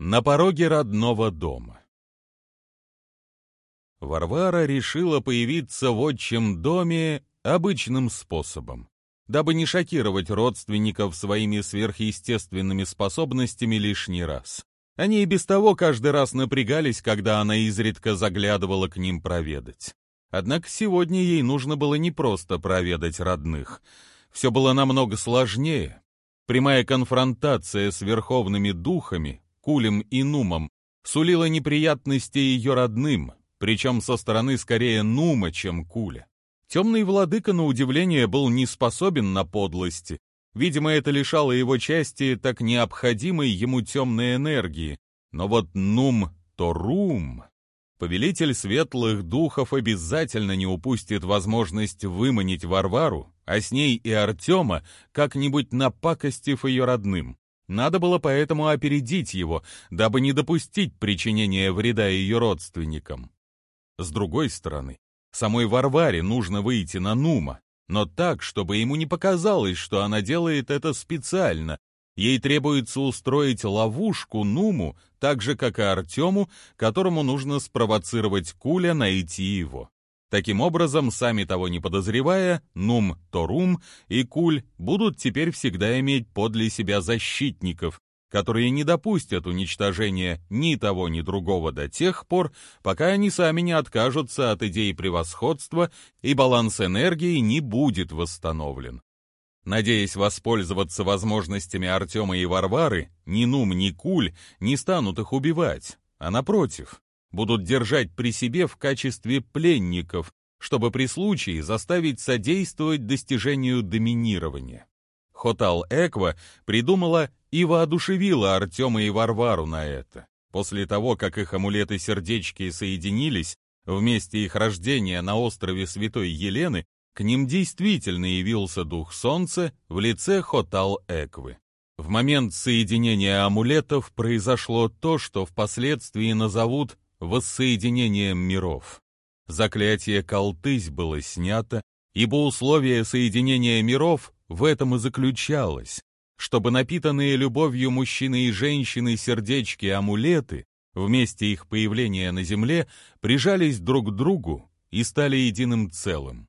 На пороге родного дома. Варвара решила появиться в отчим доме обычным способом, дабы не шокировать родственников своими сверхъестественными способностями лишний раз. Они и без того каждый раз напрягались, когда она изредка заглядывала к ним проведать. Однако сегодня ей нужно было не просто проведать родных. Все было намного сложнее. Прямая конфронтация с верховными духами Кулем и Нумом сулила неприятности ее родным, причем со стороны скорее Нума, чем Куля. Темный владыка, на удивление, был не способен на подлости. Видимо, это лишало его части так необходимой ему темной энергии. Но вот Нум Торум... Повелитель светлых духов обязательно не упустит возможность выманить Варвару, а с ней и Артема, как-нибудь напакостив ее родным. Надо было поэтому опередить его, дабы не допустить причинения вреда ее родственникам. С другой стороны, самой Варваре нужно выйти на Нума, но так, чтобы ему не показалось, что она делает это специально. Ей требуется устроить ловушку Нуму, так же, как и Артему, которому нужно спровоцировать Куля найти его. Таким образом, сами того не подозревая, Нум, Торум и Куль будут теперь всегда иметь подле себя защитников, которые не допустят уничтожения ни того, ни другого до тех пор, пока они сами не откажутся от идеи превосходства и баланс энергии не будет восстановлен. Надеясь воспользоваться возможностями Артема и Варвары, ни Нум, ни Куль не станут их убивать, а напротив, будут держать при себе в качестве пленников, чтобы при случае заставить содействовать достижению доминирования. Хотал Эква придумала и воодушевила Артема и Варвару на это. После того, как их амулеты-сердечки соединились, вместе их рождения на острове Святой Елены, к ним действительно явился дух солнца в лице Хотал Эквы. В момент соединения амулетов произошло то, что впоследствии назовут воссоединением миров. Заклятие Калтысь было снято, ибо условие соединения миров в этом и заключалось, чтобы напитанные любовью мужчины и женщины сердечки-амулеты вместе их появления на земле прижались друг к другу и стали единым целым.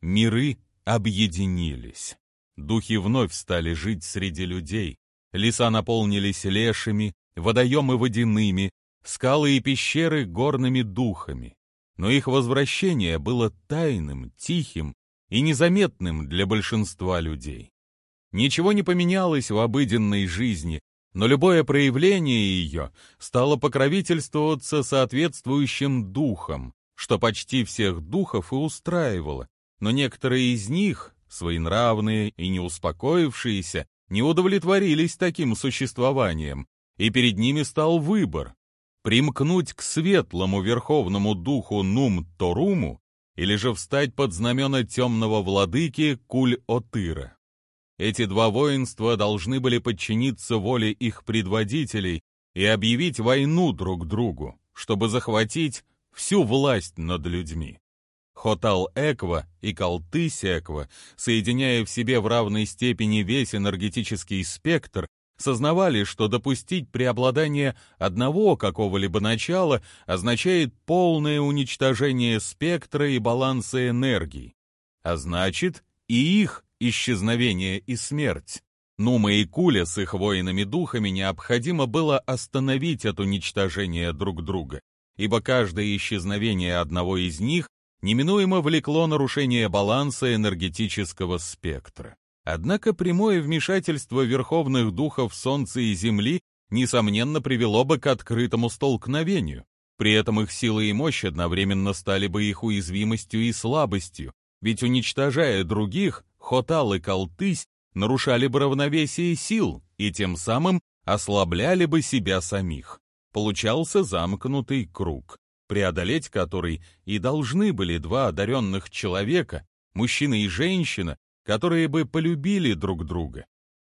Миры объединились. Духи вновь стали жить среди людей. Леса наполнились лешими, водоемы водяными, скалы и пещеры горными духами. Но их возвращение было тайным, тихим и незаметным для большинства людей. Ничего не поменялось в обыденной жизни, но любое проявление ее стало покровительствоваться соответствующим духом, что почти всех духов и устраивало, но некоторые из них, своенравные и не успокоившиеся, не удовлетворились таким существованием, и перед ними стал выбор примкнуть к светлому верховному духу Нум-Торуму или же встать под знамена темного владыки Куль-Отыра. Эти два воинства должны были подчиниться воле их предводителей и объявить войну друг другу, чтобы захватить всю власть над людьми. Хотал-Эква и Калтыс-Эква, соединяя в себе в равной степени весь энергетический спектр, сознавали, что допустить преобладание одного какого-либо начала означает полное уничтожение спектра и баланса энергии, а значит и их исчезновение и смерть. Нума и с их воинами-духами необходимо было остановить это уничтожение друг друга, ибо каждое исчезновение одного из них неминуемо влекло нарушение баланса энергетического спектра. Однако прямое вмешательство верховных духов Солнца и Земли несомненно привело бы к открытому столкновению. При этом их сила и мощь одновременно стали бы их уязвимостью и слабостью, ведь уничтожая других, Хотал и Калтысь нарушали бы равновесие сил и тем самым ослабляли бы себя самих. Получался замкнутый круг, преодолеть который и должны были два одаренных человека, мужчина и женщина, которые бы полюбили друг друга,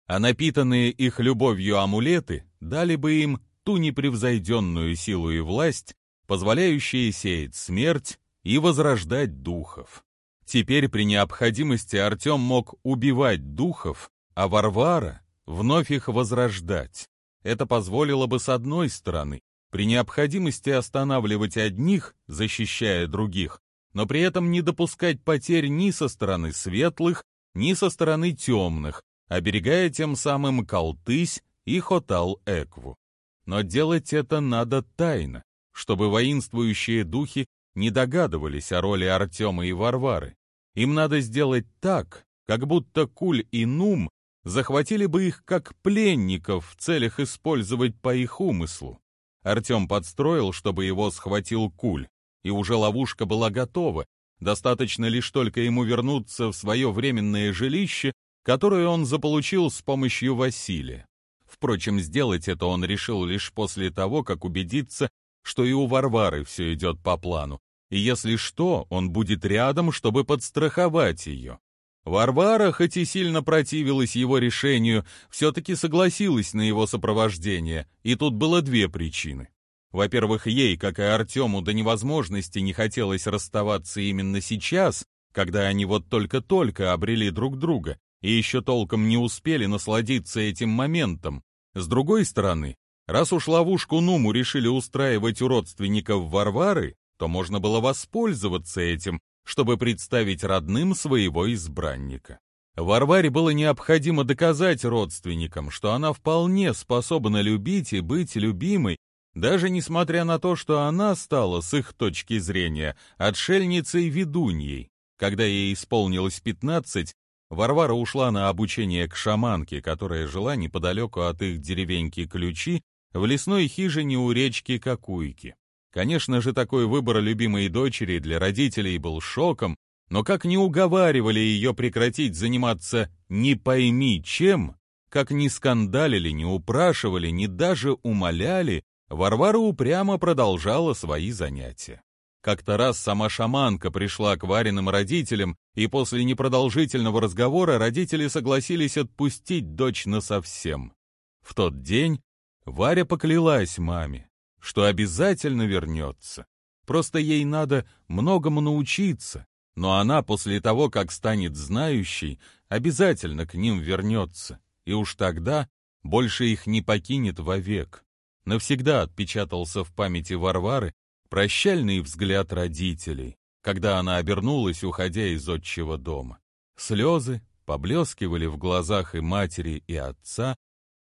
а напитанные их любовью амулеты дали бы им ту непревзойденную силу и власть, позволяющие сеять смерть и возрождать духов. Теперь при необходимости Артем мог убивать духов, а Варвара вновь их возрождать. Это позволило бы, с одной стороны, при необходимости останавливать одних, защищая других, но при этом не допускать потерь ни со стороны светлых, ни со стороны темных, оберегая тем самым Калтысь и Хотал-Экву. Но делать это надо тайно, чтобы воинствующие духи не догадывались о роли Артема и Варвары. Им надо сделать так, как будто Куль и Нум захватили бы их как пленников в целях использовать по их умыслу. Артем подстроил, чтобы его схватил Куль, и уже ловушка была готова, достаточно лишь только ему вернуться в свое временное жилище, которое он заполучил с помощью Василия. Впрочем, сделать это он решил лишь после того, как убедиться, что и у Варвары все идет по плану, и если что, он будет рядом, чтобы подстраховать ее. Варвара, хоть и сильно противилась его решению, все-таки согласилась на его сопровождение, и тут было две причины. Во-первых, ей, как и Артему, до невозможности не хотелось расставаться именно сейчас, когда они вот только-только обрели друг друга и еще толком не успели насладиться этим моментом. С другой стороны, раз уж ловушку Нуму решили устраивать у родственников Варвары, то можно было воспользоваться этим, чтобы представить родным своего избранника. Варваре было необходимо доказать родственникам, что она вполне способна любить и быть любимой, даже несмотря на то, что она стала, с их точки зрения, отшельницей-ведуньей. Когда ей исполнилось пятнадцать, Варвара ушла на обучение к шаманке, которая жила неподалеку от их деревеньки Ключи, в лесной хижине у речки Кокуйки. Конечно же, такой выбор любимой дочери для родителей был шоком, но как не уговаривали ее прекратить заниматься «не пойми чем», как ни скандалили, не упрашивали, ни даже умоляли, Варвара упрямо продолжала свои занятия. Как-то раз сама шаманка пришла к Вариным родителям, и после непродолжительного разговора родители согласились отпустить дочь насовсем. В тот день Варя поклялась маме, что обязательно вернется. Просто ей надо многому научиться, но она после того, как станет знающей, обязательно к ним вернется, и уж тогда больше их не покинет вовек навсегда отпечатался в памяти Варвары прощальный взгляд родителей, когда она обернулась, уходя из отчего дома. Слезы поблескивали в глазах и матери, и отца,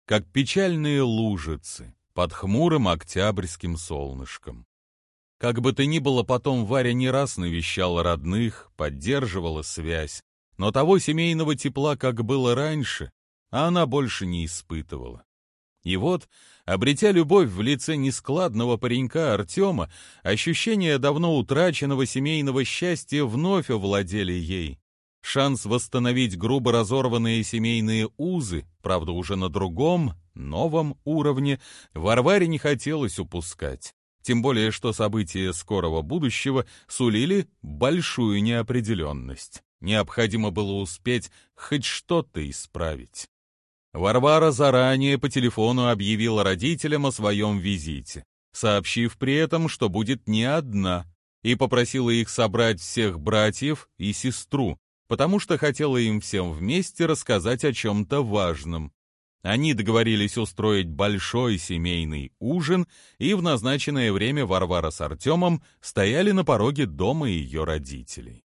как печальные лужицы под хмурым октябрьским солнышком. Как бы то ни было, потом Варя не раз навещала родных, поддерживала связь, но того семейного тепла, как было раньше, она больше не испытывала. И вот Обретя любовь в лице нескладного паренька Артема, ощущения давно утраченного семейного счастья вновь овладели ей. Шанс восстановить грубо разорванные семейные узы, правда уже на другом, новом уровне, Варваре не хотелось упускать. Тем более, что события скорого будущего сулили большую неопределенность. Необходимо было успеть хоть что-то исправить. Варвара заранее по телефону объявила родителям о своем визите, сообщив при этом, что будет не одна, и попросила их собрать всех братьев и сестру, потому что хотела им всем вместе рассказать о чем-то важном. Они договорились устроить большой семейный ужин, и в назначенное время Варвара с Артемом стояли на пороге дома ее родителей.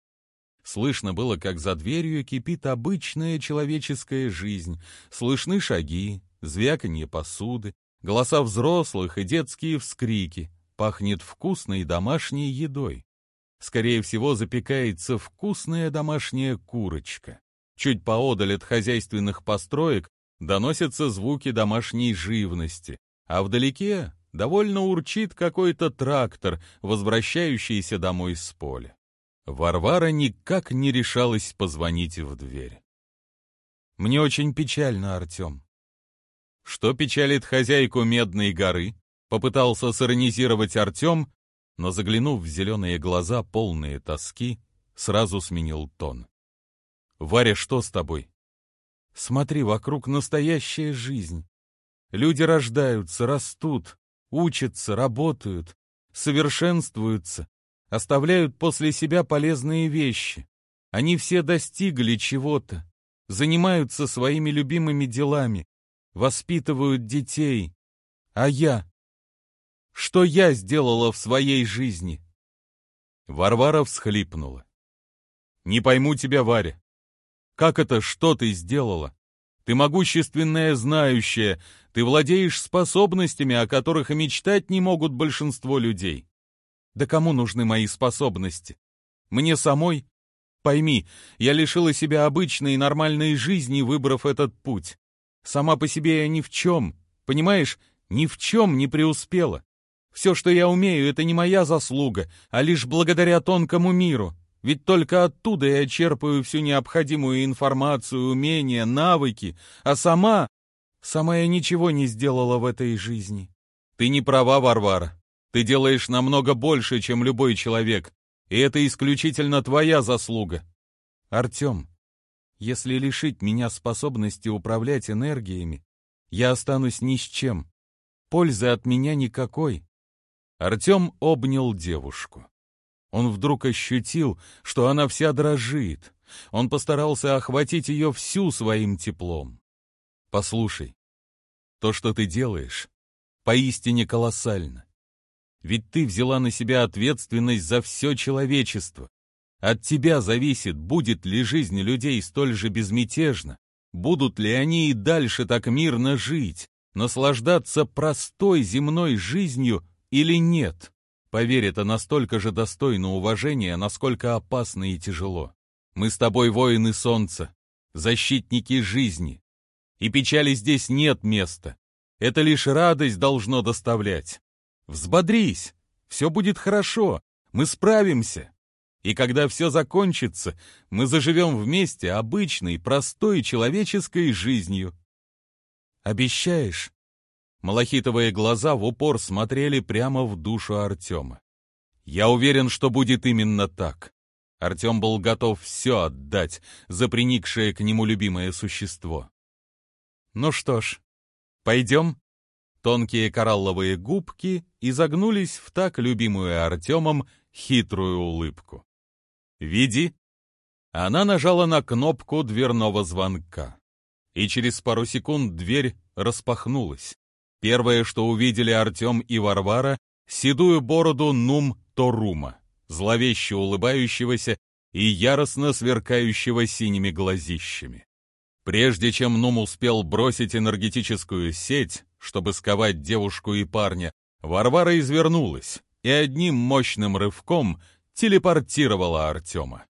Слышно было, как за дверью кипит обычная человеческая жизнь. Слышны шаги, звяканье посуды, голоса взрослых и детские вскрики. Пахнет вкусной домашней едой. Скорее всего, запекается вкусная домашняя курочка. Чуть поодаль от хозяйственных построек доносятся звуки домашней живности, а вдалеке довольно урчит какой-то трактор, возвращающийся домой с поля. Варвара никак не решалась позвонить в дверь. «Мне очень печально, Артем». Что печалит хозяйку Медной горы? Попытался сиронизировать Артем, но, заглянув в зеленые глаза, полные тоски, сразу сменил тон. «Варя, что с тобой?» «Смотри, вокруг настоящая жизнь. Люди рождаются, растут, учатся, работают, совершенствуются, оставляют после себя полезные вещи. Они все достигли чего-то, занимаются своими любимыми делами, воспитывают детей, А я? Что я сделала в своей жизни? Варвара всхлипнула. Не пойму тебя, Варя. Как это, что ты сделала? Ты могущественная знающая, ты владеешь способностями, о которых и мечтать не могут большинство людей. Да кому нужны мои способности? Мне самой? Пойми, я лишила себя обычной и нормальной жизни, выбрав этот путь. Сама по себе я ни в чем, понимаешь, ни в чем не преуспела. Все, что я умею, это не моя заслуга, а лишь благодаря тонкому миру. Ведь только оттуда я черпаю всю необходимую информацию, умения, навыки, а сама... Сама я ничего не сделала в этой жизни. Ты не права, Варвара. Ты делаешь намного больше, чем любой человек, и это исключительно твоя заслуга. Артем, если лишить меня способности управлять энергиями, я останусь ни с чем. Пользы от меня никакой. Артем обнял девушку. Он вдруг ощутил, что она вся дрожит. Он постарался охватить ее всю своим теплом. «Послушай, то, что ты делаешь, поистине колоссально. Ведь ты взяла на себя ответственность за все человечество. От тебя зависит, будет ли жизнь людей столь же безмятежна, будут ли они и дальше так мирно жить, наслаждаться простой земной жизнью или нет. Поверь, это настолько же достойно уважения, насколько опасно и тяжело. Мы с тобой воины солнца, защитники жизни. И печали здесь нет места. Это лишь радость должно доставлять. Взбодрись, все будет хорошо, мы справимся. И когда все закончится, мы заживем вместе обычной, простой человеческой жизнью. Обещаешь? Малахитовые глаза в упор смотрели прямо в душу Артема. Я уверен, что будет именно так. Артем был готов все отдать за приникшее к нему любимое существо. Ну что ж, пойдем? Тонкие коралловые губки изогнулись в так любимую Артемом хитрую улыбку. «Веди!» Она нажала на кнопку дверного звонка. И через пару секунд дверь распахнулась. Первое, что увидели Артем и Варвара, седую бороду Нум Торума, зловеще улыбающегося и яростно сверкающего синими глазищами. Прежде чем Нум успел бросить энергетическую сеть, чтобы сковать девушку и парня, Варвара извернулась и одним мощным рывком телепортировала Артема.